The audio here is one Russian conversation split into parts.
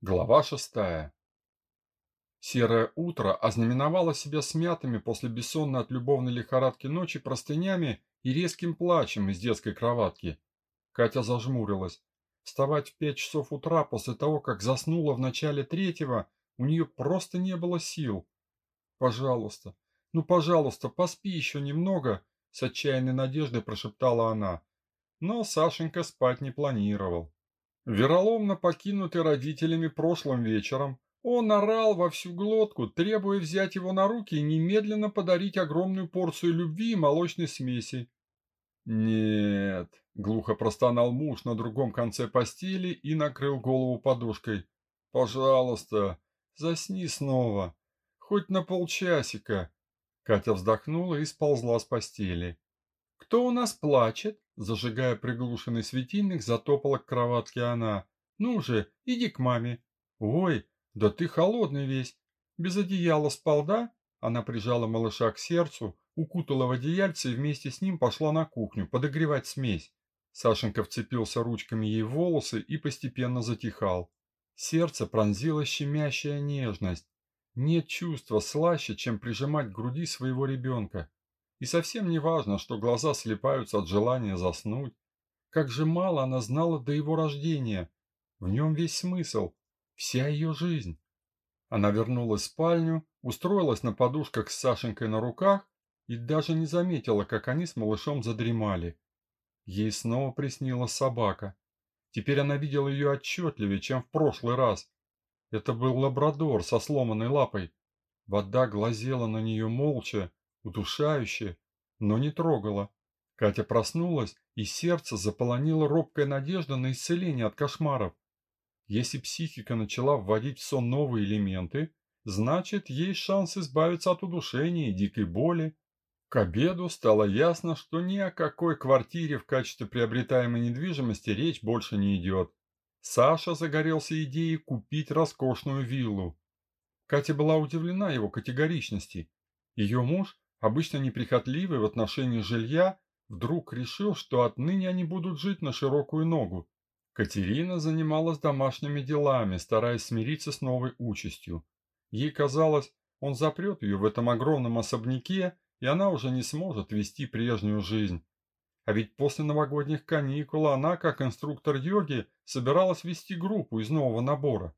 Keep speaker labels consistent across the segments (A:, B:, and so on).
A: Глава шестая. Серое утро ознаменовало себя смятыми после бессонной от любовной лихорадки ночи простынями и резким плачем из детской кроватки. Катя зажмурилась. Вставать в пять часов утра после того, как заснула в начале третьего, у нее просто не было сил. «Пожалуйста, ну, пожалуйста, поспи еще немного», — с отчаянной надеждой прошептала она. Но Сашенька спать не планировал. Вероломно покинутый родителями прошлым вечером, он орал во всю глотку, требуя взять его на руки и немедленно подарить огромную порцию любви и молочной смеси. «Нет», — глухо простонал муж на другом конце постели и накрыл голову подушкой. «Пожалуйста, засни снова, хоть на полчасика». Катя вздохнула и сползла с постели. «Кто у нас плачет?» Зажигая приглушенный светильник, затопала к кроватке она. «Ну же, иди к маме». «Ой, да ты холодный весь. Без одеяла спал, да?» Она прижала малыша к сердцу, укутала в одеяльце и вместе с ним пошла на кухню подогревать смесь. Сашенька вцепился ручками ей в волосы и постепенно затихал. Сердце пронзила щемящая нежность. Нет чувства слаще, чем прижимать к груди своего ребенка. И совсем не важно, что глаза слепаются от желания заснуть. Как же мало она знала до его рождения. В нем весь смысл, вся ее жизнь. Она вернулась в спальню, устроилась на подушках с Сашенькой на руках и даже не заметила, как они с малышом задремали. Ей снова приснилась собака. Теперь она видела ее отчетливее, чем в прошлый раз. Это был лабрадор со сломанной лапой. Вода глазела на нее молча, удушающе, но не трогала. Катя проснулась, и сердце заполонило робкая надежда на исцеление от кошмаров. Если психика начала вводить в сон новые элементы, значит, есть шанс избавиться от удушения и дикой боли. К обеду стало ясно, что ни о какой квартире в качестве приобретаемой недвижимости речь больше не идет. Саша загорелся идеей купить роскошную виллу. Катя была удивлена его категоричности. Ее муж обычно неприхотливый в отношении жилья, вдруг решил, что отныне они будут жить на широкую ногу. Катерина занималась домашними делами, стараясь смириться с новой участью. Ей казалось, он запрет ее в этом огромном особняке, и она уже не сможет вести прежнюю жизнь. А ведь после новогодних каникул она, как инструктор йоги, собиралась вести группу из нового набора.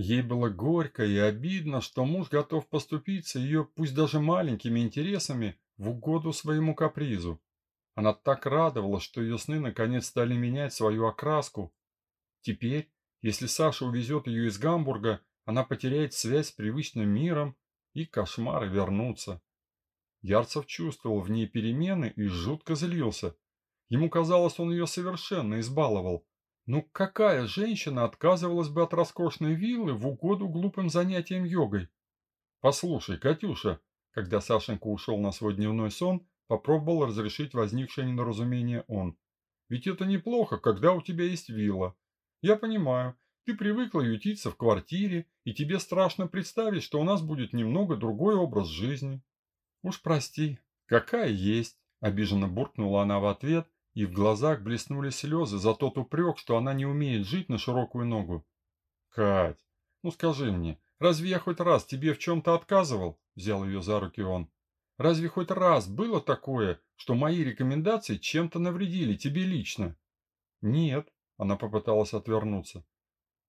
A: Ей было горько и обидно, что муж готов поступиться ее, пусть даже маленькими интересами, в угоду своему капризу. Она так радовалась, что ее сны наконец стали менять свою окраску. Теперь, если Саша увезет ее из Гамбурга, она потеряет связь с привычным миром, и кошмары вернутся. Ярцев чувствовал в ней перемены и жутко злился. Ему казалось, он ее совершенно избаловал. Ну какая женщина отказывалась бы от роскошной виллы в угоду глупым занятиям йогой? Послушай, Катюша, когда Сашенька ушел на свой дневной сон, попробовал разрешить возникшее недоразумение он. Ведь это неплохо, когда у тебя есть вилла. Я понимаю, ты привыкла ютиться в квартире, и тебе страшно представить, что у нас будет немного другой образ жизни. Уж прости, какая есть, обиженно буркнула она в ответ и в глазах блеснули слезы за тот упрек, что она не умеет жить на широкую ногу. «Кать, ну скажи мне, разве я хоть раз тебе в чем-то отказывал?» – взял ее за руки он. «Разве хоть раз было такое, что мои рекомендации чем-то навредили тебе лично?» «Нет», – она попыталась отвернуться.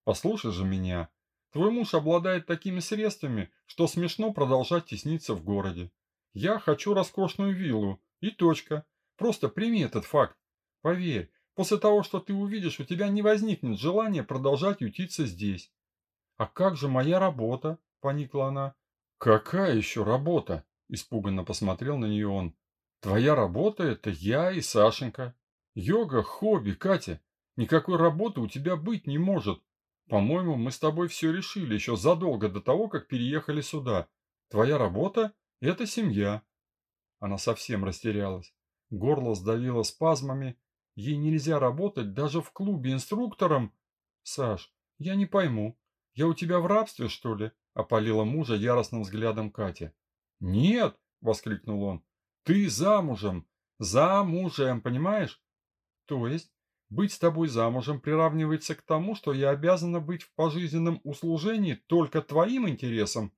A: «Послушай же меня. Твой муж обладает такими средствами, что смешно продолжать тесниться в городе. Я хочу роскошную виллу, и точка. Просто прими этот факт. Поверь, после того, что ты увидишь, у тебя не возникнет желания продолжать ютиться здесь. А как же моя работа? Поникла она. Какая еще работа? Испуганно посмотрел на нее он. Твоя работа – это я и Сашенька. Йога – хобби, Катя. Никакой работы у тебя быть не может. По-моему, мы с тобой все решили еще задолго до того, как переехали сюда. Твоя работа – это семья. Она совсем растерялась. Горло сдавило спазмами, Ей нельзя работать даже в клубе инструктором. Саш, я не пойму, я у тебя в рабстве, что ли? Опалила мужа яростным взглядом Катя. Нет, воскликнул он, ты замужем, замужем, понимаешь? То есть Быть с тобой замужем приравнивается к тому, что я обязана быть в пожизненном услужении только твоим интересам.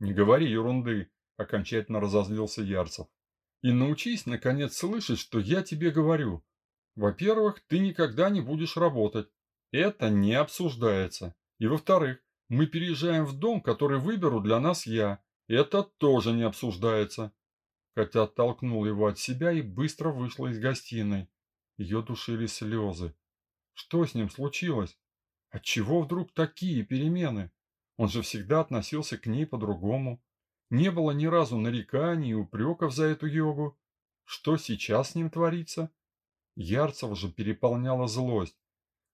A: Не говори ерунды, окончательно разозлился Ярцев. И научись, наконец, слышать, что я тебе говорю. Во-первых, ты никогда не будешь работать. Это не обсуждается. И во-вторых, мы переезжаем в дом, который выберу для нас я. Это тоже не обсуждается. Катя оттолкнула его от себя и быстро вышла из гостиной. Ее душили слезы. Что с ним случилось? Отчего вдруг такие перемены? Он же всегда относился к ней по-другому. Не было ни разу нареканий и упреков за эту йогу. Что сейчас с ним творится? Ярцев же переполняла злость.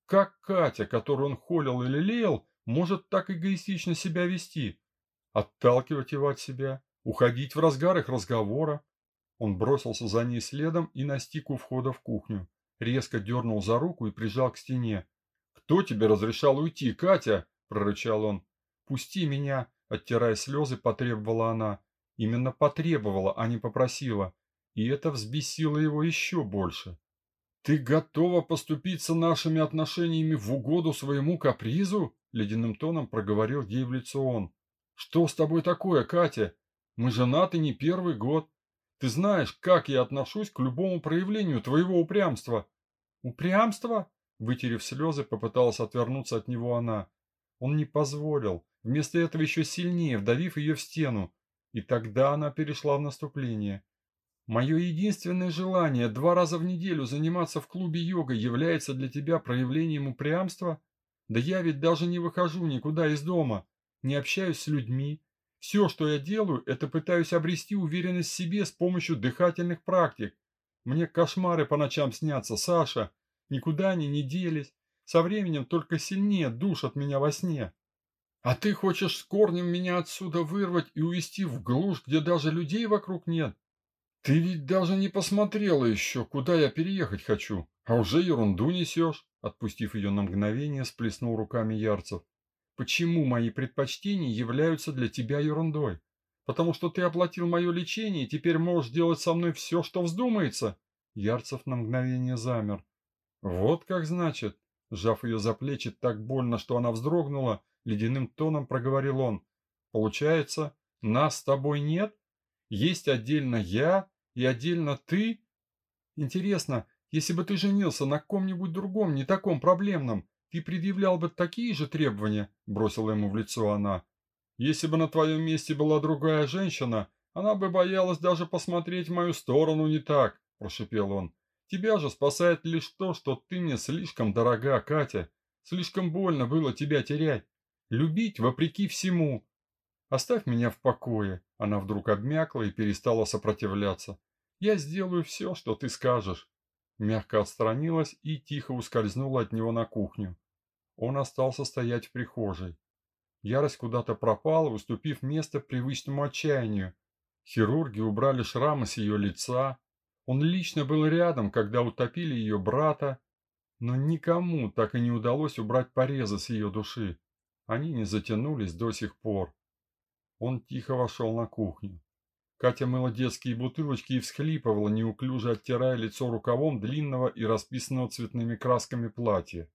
A: Как Катя, которую он холил или лелеял, может так эгоистично себя вести? Отталкивать его от себя, уходить в разгар их разговора? Он бросился за ней следом и настиг у входа в кухню. Резко дернул за руку и прижал к стене. «Кто тебе разрешал уйти, Катя?» – прорычал он. «Пусти меня!» – оттирая слезы, потребовала она. Именно потребовала, а не попросила. И это взбесило его еще больше. «Ты готова поступиться нашими отношениями в угоду своему капризу?» – ледяным тоном проговорил ей в лицо он. «Что с тобой такое, Катя? Мы женаты не первый год. Ты знаешь, как я отношусь к любому проявлению твоего упрямства». «Упрямство?» – вытерев слезы, попыталась отвернуться от него она. Он не позволил, вместо этого еще сильнее вдавив ее в стену. И тогда она перешла в наступление. Мое единственное желание два раза в неделю заниматься в клубе йога является для тебя проявлением упрямства? Да я ведь даже не выхожу никуда из дома, не общаюсь с людьми. Все, что я делаю, это пытаюсь обрести уверенность в себе с помощью дыхательных практик. Мне кошмары по ночам снятся, Саша. Никуда они не делись. Со временем только сильнее душат меня во сне. А ты хочешь с корнем меня отсюда вырвать и увести в глушь, где даже людей вокруг нет? Ты ведь даже не посмотрела еще, куда я переехать хочу, а уже ерунду несешь. Отпустив ее на мгновение, сплеснул руками Ярцев. Почему мои предпочтения являются для тебя ерундой? Потому что ты оплатил мое лечение и теперь можешь делать со мной все, что вздумается? Ярцев на мгновение замер. Вот как значит. Сжав ее за плечи так больно, что она вздрогнула, ледяным тоном проговорил он. Получается, нас с тобой нет? Есть отдельно я и отдельно ты? Интересно, если бы ты женился на ком-нибудь другом, не таком проблемном, ты предъявлял бы такие же требования?» – бросила ему в лицо она. «Если бы на твоем месте была другая женщина, она бы боялась даже посмотреть в мою сторону не так», – прошепел он. «Тебя же спасает лишь то, что ты мне слишком дорога, Катя. Слишком больно было тебя терять. Любить вопреки всему. Оставь меня в покое». Она вдруг обмякла и перестала сопротивляться. «Я сделаю все, что ты скажешь». Мягко отстранилась и тихо ускользнула от него на кухню. Он остался стоять в прихожей. Ярость куда-то пропала, уступив место привычному отчаянию. Хирурги убрали шрамы с ее лица. Он лично был рядом, когда утопили ее брата, но никому так и не удалось убрать порезы с ее души. Они не затянулись до сих пор. Он тихо вошел на кухню. Катя мыла детские бутылочки и всхлипывала, неуклюже оттирая лицо рукавом длинного и расписанного цветными красками платья.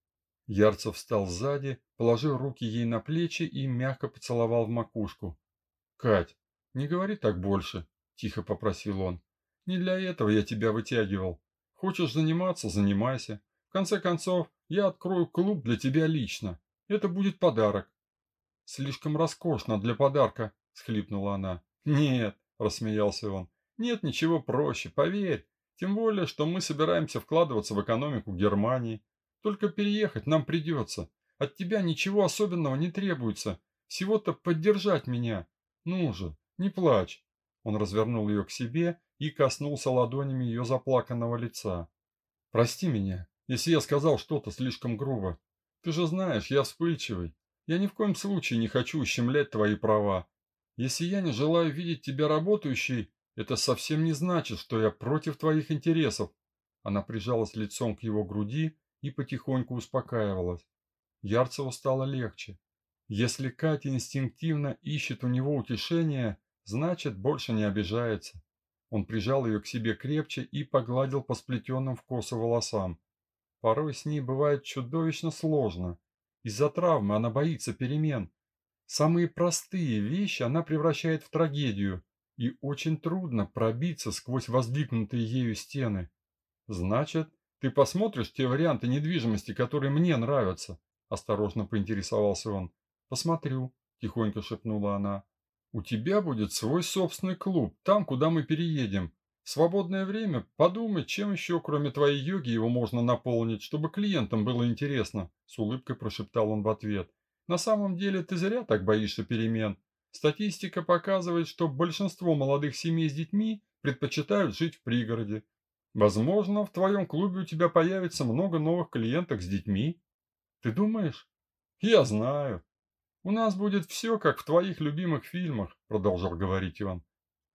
A: Ярцев встал сзади, положил руки ей на плечи и мягко поцеловал в макушку. «Кать, не говори так больше», – тихо попросил он. «Не для этого я тебя вытягивал. Хочешь заниматься – занимайся. В конце концов, я открою клуб для тебя лично. Это будет подарок». «Слишком роскошно для подарка», – схлипнула она. «Нет, рассмеялся он. Нет ничего проще, поверь. Тем более, что мы собираемся вкладываться в экономику Германии. Только переехать нам придется. От тебя ничего особенного не требуется. Всего-то поддержать меня. Ну же, не плачь. Он развернул ее к себе и коснулся ладонями ее заплаканного лица. Прости меня, если я сказал что-то слишком грубо. Ты же знаешь, я вспыльчивый. Я ни в коем случае не хочу ущемлять твои права. Если я не желаю видеть тебя работающей, это совсем не значит, что я против твоих интересов. Она прижалась лицом к его груди и потихоньку успокаивалась. Ярцеву стало легче. Если Катя инстинктивно ищет у него утешения, значит, больше не обижается. Он прижал ее к себе крепче и погладил по сплетенным в косу волосам. Порой с ней бывает чудовищно сложно. Из-за травмы она боится перемен. Самые простые вещи она превращает в трагедию, и очень трудно пробиться сквозь воздвигнутые ею стены. Значит, ты посмотришь те варианты недвижимости, которые мне нравятся? Осторожно поинтересовался он. Посмотрю, тихонько шепнула она. У тебя будет свой собственный клуб, там, куда мы переедем. В свободное время подумай, чем еще, кроме твоей йоги, его можно наполнить, чтобы клиентам было интересно, с улыбкой прошептал он в ответ. На самом деле ты зря так боишься перемен. Статистика показывает, что большинство молодых семей с детьми предпочитают жить в пригороде. Возможно, в твоем клубе у тебя появится много новых клиенток с детьми. Ты думаешь? Я знаю. У нас будет все, как в твоих любимых фильмах, продолжал говорить он.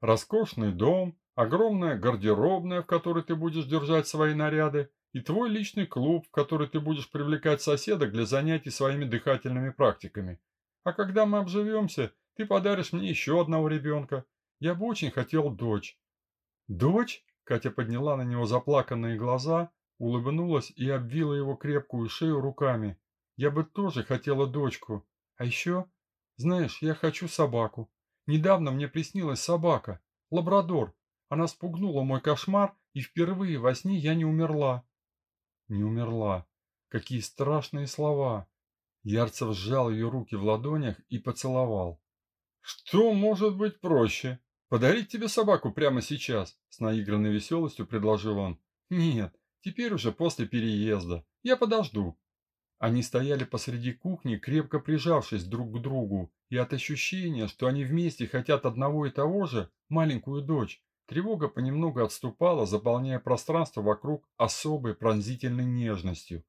A: Роскошный дом, огромная гардеробная, в которой ты будешь держать свои наряды, и твой личный клуб, в который ты будешь привлекать соседок для занятий своими дыхательными практиками. А когда мы обживемся, ты подаришь мне еще одного ребенка. Я бы очень хотел дочь». «Дочь?» – Катя подняла на него заплаканные глаза, улыбнулась и обвила его крепкую шею руками. «Я бы тоже хотела дочку. А еще, знаешь, я хочу собаку. Недавно мне приснилась собака, лабрадор. Она спугнула мой кошмар, и впервые во сне я не умерла». «Не умерла. Какие страшные слова!» Ярцев сжал ее руки в ладонях и поцеловал. «Что может быть проще? Подарить тебе собаку прямо сейчас?» С наигранной веселостью предложил он. «Нет, теперь уже после переезда. Я подожду». Они стояли посреди кухни, крепко прижавшись друг к другу, и от ощущения, что они вместе хотят одного и того же, маленькую дочь, тревога понемногу отступала, заполняя пространство вокруг особой пронзительной нежностью.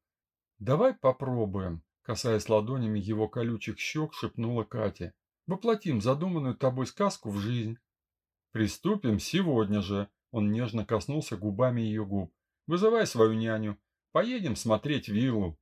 A: «Давай попробуем», касаясь ладонями его колючих щек, шепнула Катя. Воплотим задуманную тобой сказку в жизнь. Приступим сегодня же. Он нежно коснулся губами ее губ. Вызывай свою няню. Поедем смотреть виллу.